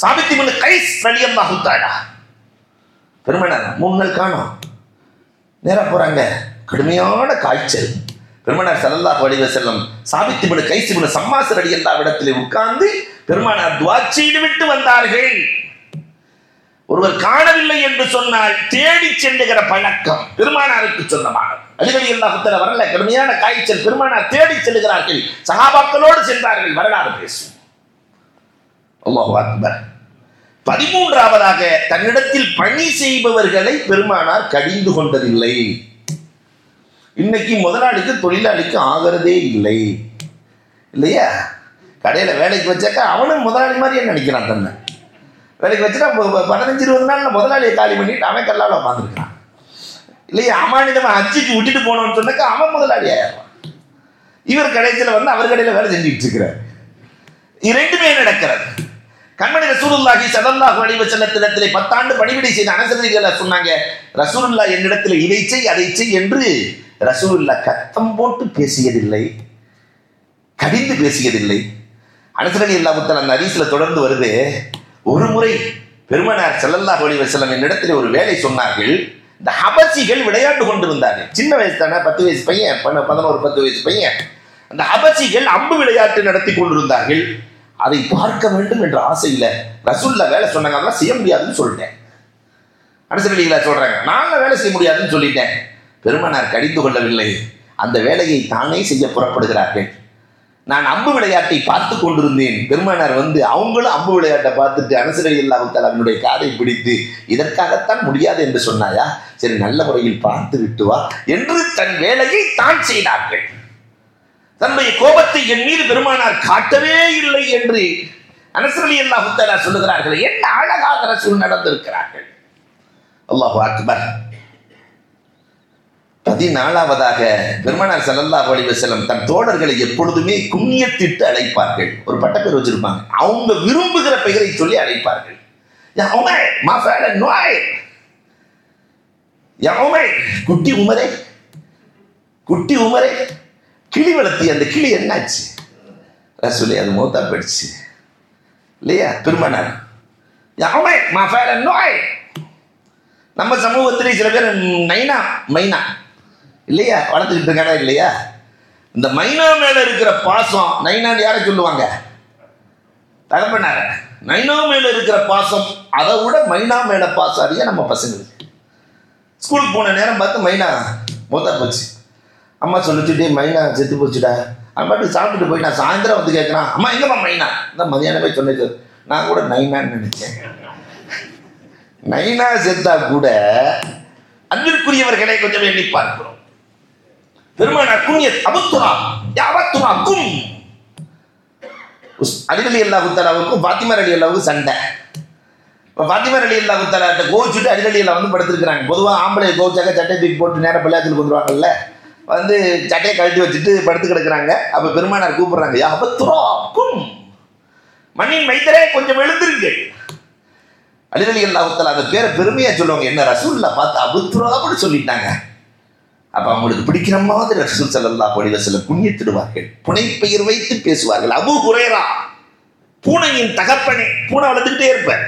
சாபித்திமனு கைஸ் ரலியல்லாஹு தஆலா. பெருமனார் மூணு நாள் காணோம். நேரா போறாங்க. கடுமையான காய்ச்சல். பெருமனார் ஸல்லல்லாஹு அலைஹி செல்லம் சாபித்திமனு கைசிமனு சம்மாசர் ரலியல்லாஹு இடத்திலே உட்கார்ந்து பெருமானார் துஆ செய்து விட்டு வந்தார்கள். ஒருவர் காணவில்லை என்று சொன்னால் தேடி செல்லுகிற பழக்கம் பெருமானாருக்கு சொந்தமானது. அலிவலி அல்லாஹுத்தல வரல கடுமையான காய்ச்சல். பெருமானார் தேடி செல்லுகிறார்கள். சகாபாக்களோடு சென்றார்கள் வரலாறு பேசும். அல்லாஹு அக்பர். பதிமூன்றாவதாக தன்னிடத்தில் பணி செய்பவர்களை பெருமானார் கடிந்து கொண்டதில்லை. இன்னைக்கு முதலாளிக்கு தொழிலாளிக்கு ஆகிறதே இல்லை. இல்லையா? கடையில் வேலைக்கு வச்சாக்கா அவனும் முதலாளி மாதிரியே நினைக்கிறான் தன்னை? வேலைக்கு வச்சுட்டா பதினஞ்சு இருபது நாள் முதலாளியை காலி பண்ணிட்டு அவன் கல்லால் உட்காந்துருக்கான் இல்லையா? அமானிதமாக அச்சுக்கு விட்டுட்டு போனோம்னு சொன்னாக்கா அவன் முதலாளி ஆயிடுவான். இவர் கடைசியில் வந்து அவர் கடையில் வேலை செஞ்சுக்கிட்டு இருக்கிறார். இது ரெண்டுமே நடக்கிறது. கண்மணி ரசூலுல்லாஹி சதல்லாஹு அலைஹி வஸல்லத்திடத்திலே பத்தாண்டு பணிவிடை செய்த அனசரிகளை சொன்னாங்க? ரசூலுல்லா என்னிடத்தில் இதை செய் அதை செய் என்று ரசூலுல்லா கத்தம் போட்டு பேசியதில்லை. கடிந்து பேசியதில்லை. அனசரணி இல்லாமத்தல் அந்த ஹதீஸ்ல தொடர்ந்து வருது. ஒரு முறை பெருமனார் செல்லல்லா அலைஹி செல்லம் என்னிடத்தில் ஒரு வேலை சொன்னார்கள். இந்த ஹபசிகள் விளையாண்டு கொண்டிருந்தார்கள். சின்ன வயசு தானே பத்து வயசு பையன் பன்ன- பதினோரு பத்து வயசு பையன். அந்த ஹபசிகள் அம்பு விளையாட்டு நடத்தி கொண்டிருந்தார்கள். அதை பார்க்க வேண்டும் என்ற இல்லை. ரசூல்ல வேலை சொன்னாங்க அதெல்லாம் செய்ய முடியாதுன்னு சொல்லிட்டேன். அனுசரணிகளா சொல்றாங்க. நான் வேலை செய்ய முடியாதுன்னு சொல்லிட்டேன். பெருமனார் கடிந்து கொள்ளவில்லை. அந்த வேலையை தானே செய்ய புறப்படுகிறார்கள். நான் அம்பு விளையாட்டை பார்த்து கொண்டிருந்தேன். பெருமானார் வந்து அவங்களும் அம்பு விளையாட்டை பார்த்துட்டு அனுசரணை இல்லாவிட்டால் அவனுடைய காதை பிடித்து இதற்காகத்தான் முடியாது என்று சொன்னாயா? சரி நல்ல முறையில் பார்த்து விட்டு வா என்று தன் வேலையை தான் செய்தார்கள். தன்னுடைய கோபத்தை என் மீது பெருமானார் காட்டவே இல்லை என்று அனசரலி அல்லாஹுத்தாலா சொல்லுகிறார்கள். என்ன அழகாக ரசூல் நடந்திருக்கிறார்கள். அல்லாஹு அக்பர். பதினாலாவதாக பெருமானார் ஸல்லல்லாஹு அலைஹி தன் தோழர்களை எப்பொழுதுமே குண்ணியத்திட்டு அழைப்பார்கள். ஒரு பட்டப்பேர் வச்சிருப்பாங்க. அவங்க விரும்புகிற பெயரை சொல்லி அழைப்பார்கள். குட்டி உமரே. குட்டி உமரே. கிளி வளர்த்தி அந்த கிளி என்னாச்சு? ரசூலி அது மூத்தா போயிடுச்சு. இல்லையா? பெருமானார். யா உமர் மா ஃபஅல நுஐர் நம்ம சமூகத்திலே சில பேர் நைனா மைனா. இல்லையா? வளர்த்துக்கிட்டு இருக்கானா இல்லையா? இந்த மைனா மேலே இருக்கிற பாசம் நைனான்னு யாரை சொல்லுவாங்க? தகப்பனார. நைனா மேலே இருக்கிற பாசம் அதை விட மைனா மேலே பாசம் அதிகம் நம்ம பசங்களுக்கு. ஸ்கூலுக்கு போன நேரம் பார்த்து மைனா மூத்தா போச்சு. அம்மா சொல்லிச்சு மைனா செத்து போச்சுடா. அவன் பாட்டு சாப்பிட்டுட்டு போய் நான் சாயந்தரம் வந்து கேட்குறான் அம்மா எங்கம்மா மைனா? இந்த மதியானமே சொன்னது நான் கூட நைனான்னு நினைச்சேன். நைனா செத்தா கூட அன்பிற்குரியவர்களை கொஞ்சம் எண்ணி பார்க்கிறோம். பெருமான குனியத் அபத்துரா யாவத்துரா கும். அலிவலி அல்லாஹு தலாவுக்கும் பாத்திமர் அலி அல்லாவுக்கும் சண்டை. இப்போ பாத்திமர் அலி அல்லா குத்தலாட்ட கோவிச்சுட்டு அலி அலி அல்லா வந்து படுத்திருக்கிறாங்க. பொதுவாக ஆம்பளை கோவிச்சாக்க சட்டை தூக்கி போட்டு நேரம் பள்ளியாச்சலுக்கு வந்துருவாங்கல்ல. வந்து சட்டையை கழட்டி வச்சுட்டு படுத்து கிடக்குறாங்க. அப்போ பெருமானார் கூப்பிடுறாங்க யா மண்ணின் மைத்தரே கொஞ்சம் எழுந்திருங்கள் அலிரலி அல்லாஹத்தில் அந்த பேரை பெருமையாக சொல்லுவாங்க. என்ன ரசூலில் பார்த்து அபுத்ரோன்னு சொல்லிட்டாங்க. அப்போ அவங்களுக்கு பிடிக்கிற மாதிரி ரசூல் சல்லல்லாஹு அலைஹி சில புண்ணியத்திடுவார்கள் புனைப்பெயர் வைத்து பேசுவார்கள். அபு குரேரா பூனையின் தகப்பனே பூனை வளர்த்துக்கிட்டே இருப்பேன்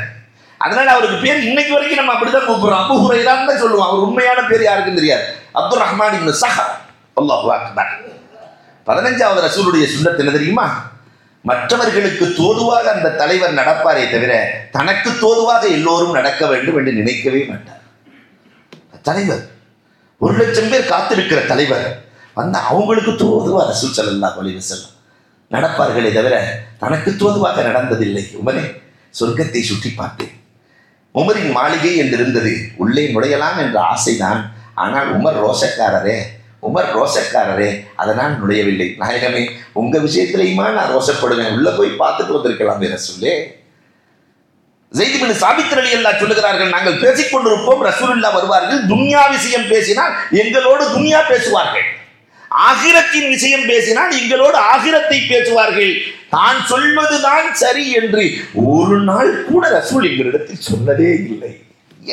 அதனால அவருக்கு பேர் இன்னைக்கு வரைக்கும் நம்ம அப்படிதான் கூப்பிடுறோம். அபு ஹுரைரான்னு தான் சொல்லுவோம். அவர் உண்மையான பேர் யாருக்கும் தெரியாது. அப்துல் ரஹ்மான் இப்னு சஹா அல்லாஹு அக்பர். பதினஞ்சாவது ரசூலுடைய சுண்ணத் என்ன தெரியுமா? மற்றவர்களுக்கு தோதுவாக அந்த தலைவர் நடப்பாரே தவிர தனக்கு தோதுவாக எல்லோரும் நடக்க வேண்டும் என்று நினைக்கவே மாட்டார். தலைவர் ஒரு லட்சம் பேர் காத்திருக்கிற தலைவர் வந்து அவங்களுக்கு தோதுவாக ரசூல் ஸல்லல்லாஹு ஒளிவு செல்லும் நடப்பார்களே தவிர தனக்கு தோதுவாக நடந்ததில்லை. உமரே சொர்க்கத்தை சுற்றி பார்த்தேன். உமரின் மாளிகை என்று இருந்தது உள்ளே நுழையலாம் என்ற ஆசைதான். ஆனால் உமர் ரோஷக்காரரே உமர் ரோசக்காரரே அதனால் நுழையவில்லை. நாயகமே உங்கள் விஷயத்திலையுமா நான் ரோசப்படுவேன் உள்ளே போய் பார்த்துட்டு வந்திருக்கலாம் ரசூலே. ஜெய்திபின் சாபித்திர அலி அல்லா சொல்லுகிறார்கள் நாங்கள் பேசிக் கொண்டிருப்போம் ரசூலுல்லா வருவார்கள். துன்யா விஷயம் பேசினால் எங்களோடு துன்யா பேசுவார்கள். ஆகிரத்தின் விஷயம் பேசினால் எங்களோடு ஆகிரத்தை பேசுவார்கள். தான் சொல்வதுதான் சரி என்று ஒரு நாள் கூட ரசூல் எங்களிடத்தில் சொன்னதே இல்லை.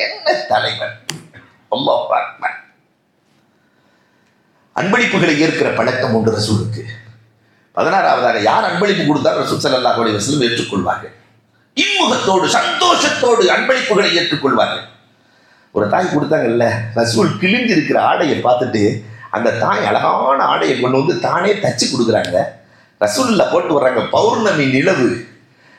என்ன தலைவர் ரொம்ப பார்ப்பேன் அன்பளிப்புகளை ஏற்கிற பழக்கம் உண்டு ரசூலுக்கு. பதினாறாவதாக யார் அன்பளிப்பு கொடுத்தால் ரசூல் சல்லாஹ் அலி வசலம் ஏற்றுக்கொள்வார்கள். இன்முகத்தோடு சந்தோஷத்தோடு அன்பளிப்புகளை ஏற்றுக்கொள்வார்கள். ஒரு தாய் கொடுத்தாங்கல்ல ரசூல் கிழிஞ்சு இருக்கிற ஆடையை பார்த்துட்டு அந்த தாய் அழகான ஆடையை கொண்டு வந்து தானே தச்சு கொடுக்குறாங்க. ரசூலில் போட்டு வர்றாங்க பௌர்ணமி நிலவு.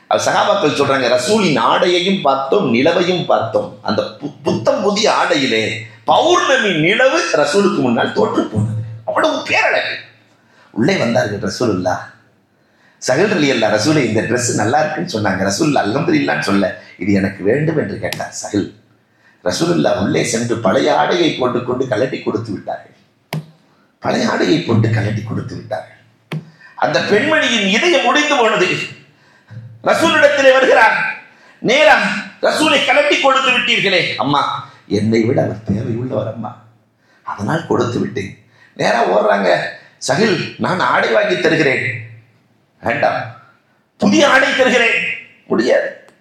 அது சகாபாக்கள் சொல்றாங்க ரசூலின் ஆடையையும் பார்த்தோம் நிலவையும் பார்த்தோம். அந்த பு- புத்தம் புதிய ஆடையிலே பௌர்ணமி நிலவு ரசூலுக்கு முன்னால் தோற்று போன அவ்வளவு பேரழகு. உள்ளே வந்தார்கள் ரசூலுல்லா சகல் அலி அல்லா ரசூலை இந்த ட்ரெஸ் நல்லா இருக்குன்னு சொன்னாங்க. ரசூல் அல்ஹம்துலில்லான்னு சொல்ல இது எனக்கு வேண்டும் என்று கேட்டார் சகல். ரசூலுல்லா உள்ளே சென்று பழைய ஆடையை போட்டுக்கொண்டு கலட்டி கொடுத்து விட்டார்கள். பழைய ஆடையை போட்டு கலட்டி கொடுத்து விட்டார்கள். அந்த பெண்மணியின் இதயம் முடிந்து போனது. ரசூலிடத்திலே வருகிறார். நேரம் ரசூலை கலட்டி கொடுத்து விட்டீர்களே அம்மா. என்னை விட அவர் தேவை உள்ளவர் அம்மா. அதனால் கொடுத்து விட்டேன். நேராக ஓடுறாங்க. சகில் நான் ஆடை வாங்கி தருகிறேன். வேண்டாம். புதிய ஆடை தருகிறேன். முடியாது.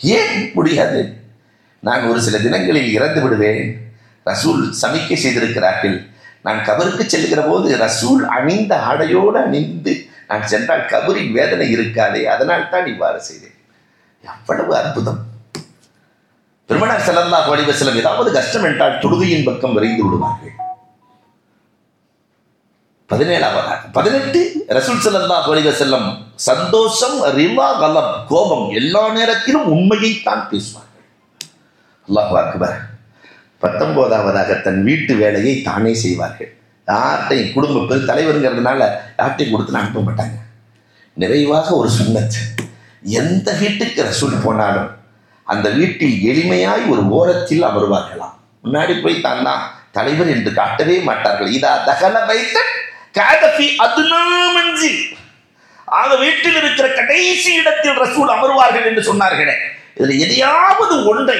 ஏன் முடியாது? நான் ஒரு சில தினங்களில் இறந்து விடுவேன். ரசூல் சமிக்கை செய்திருக்கிறார்கள். நான் கபருக்கு செல்கிற போது ரசூல் அணிந்த ஆடையோடு அணிந்து நான் சென்றால் கபரின் வேதனை இருக்காதே. அதனால் தான் இவ்வாறு செய்தேன். எவ்வளவு அற்புதம். பெருமனார் செல்லல்லா அலைஹி வஸல்லம் ஏதாவது கஷ்டம் என்றால் தொழுகையின் பக்கம் விரைந்து விடுவார்கள். பதினேழாவதாக பதினெட்டு ரசூல் ஸல்லல்லாஹு அலைஹி செல்லம் சந்தோஷம் ரிவா கலம் கோபம் எல்லா நேரத்திலும் உண்மையை தான் பேசுவார்கள். அல்லாஹ் அக்பர். பத்தொன்பதாவதாக தன் வீட்டு வேலையை தானே செய்வார்கள். யார்கிட்டையும் குடும்ப பெரு தலைவருங்கிறதுனால யார்கிட்டையும் கொடுத்து அனுப்ப மாட்டாங்க. நிறைவாக ஒரு சுண்ணத். எந்த வீட்டுக்கு ரசூல் போனாலும் அந்த வீட்டில் எளிமையாய் ஒரு ஓரத்தில் அமர்வார்களாம். முன்னாடி போய் தான் தான் தலைவர் என்று காட்டவே மாட்டார்கள். இதா தகல வைத்தன் காதபி அதுனா ஆக வீட்டில் இருக்கிற கடைசி இடத்தில் ரசூல் அமர்வார்கள் என்று சொன்னார்களே இதில் எதையாவது ஒன்றை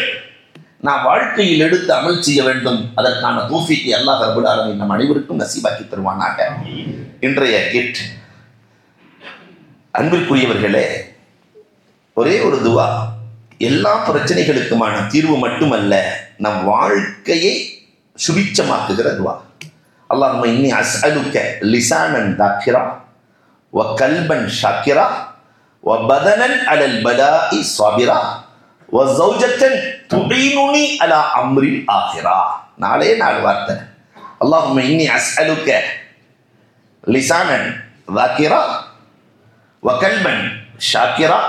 நாம் வாழ்க்கையில் எடுத்து அமல் செய்ய வேண்டும். அதற்கான தூஃபிக்கு அல்லாஹ் ரபுல் ஆலமீன் நம் அனைவருக்கும் நசீபாக்கி தருவானாக. இன்றைய கிட் அன்பிற்குரியவர்களே ஒரே ஒரு துவா எல்லா பிரச்சனைகளுக்குமான தீர்வு மட்டுமல்ல நம் வாழ்க்கையை சுபிச்சமாக்குகிற துவா. அல்லாஹ் இன்னி அஸ்அலுக்க லிசானன் தாக்கிரா வ கல்பன் ஷாக்கிரா வ பதனன் அலல் பலாஇ சாபிரா வ ஜௌஜத்தன் துடீனுனி அலா அம்ரில் ஆஹிரா நாளே நாலு வார்த்தை அல்லாஹ் இன்னி அஸ்அலுக்க லிசானன் தாக்கிரா وكلبا شاكرا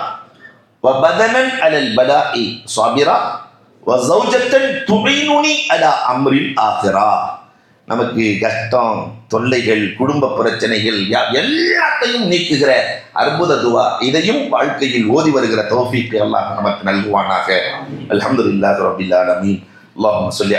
وبدنا على البلاء صابرا وزوجة تعينني على أمر الآخرة நமக்கு கஷ்டம் தொல்லைகள் குடும்ப பிரச்சனைகள் எல்லாத்தையும் நீக்குகிற அற்புத துவா. இதையும் வாழ்க்கையில் ஓதி வருகிற தௌஃபீக்கு அல்லாஹ் நமக்கு நல்குவானாக. அல்ஹம்துலில்லாஹி ரப்பில் ஆலமீன். அல்லாஹும்ம ஸல்லி